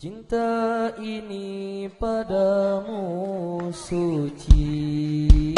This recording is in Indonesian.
Cinta ini padamu suci.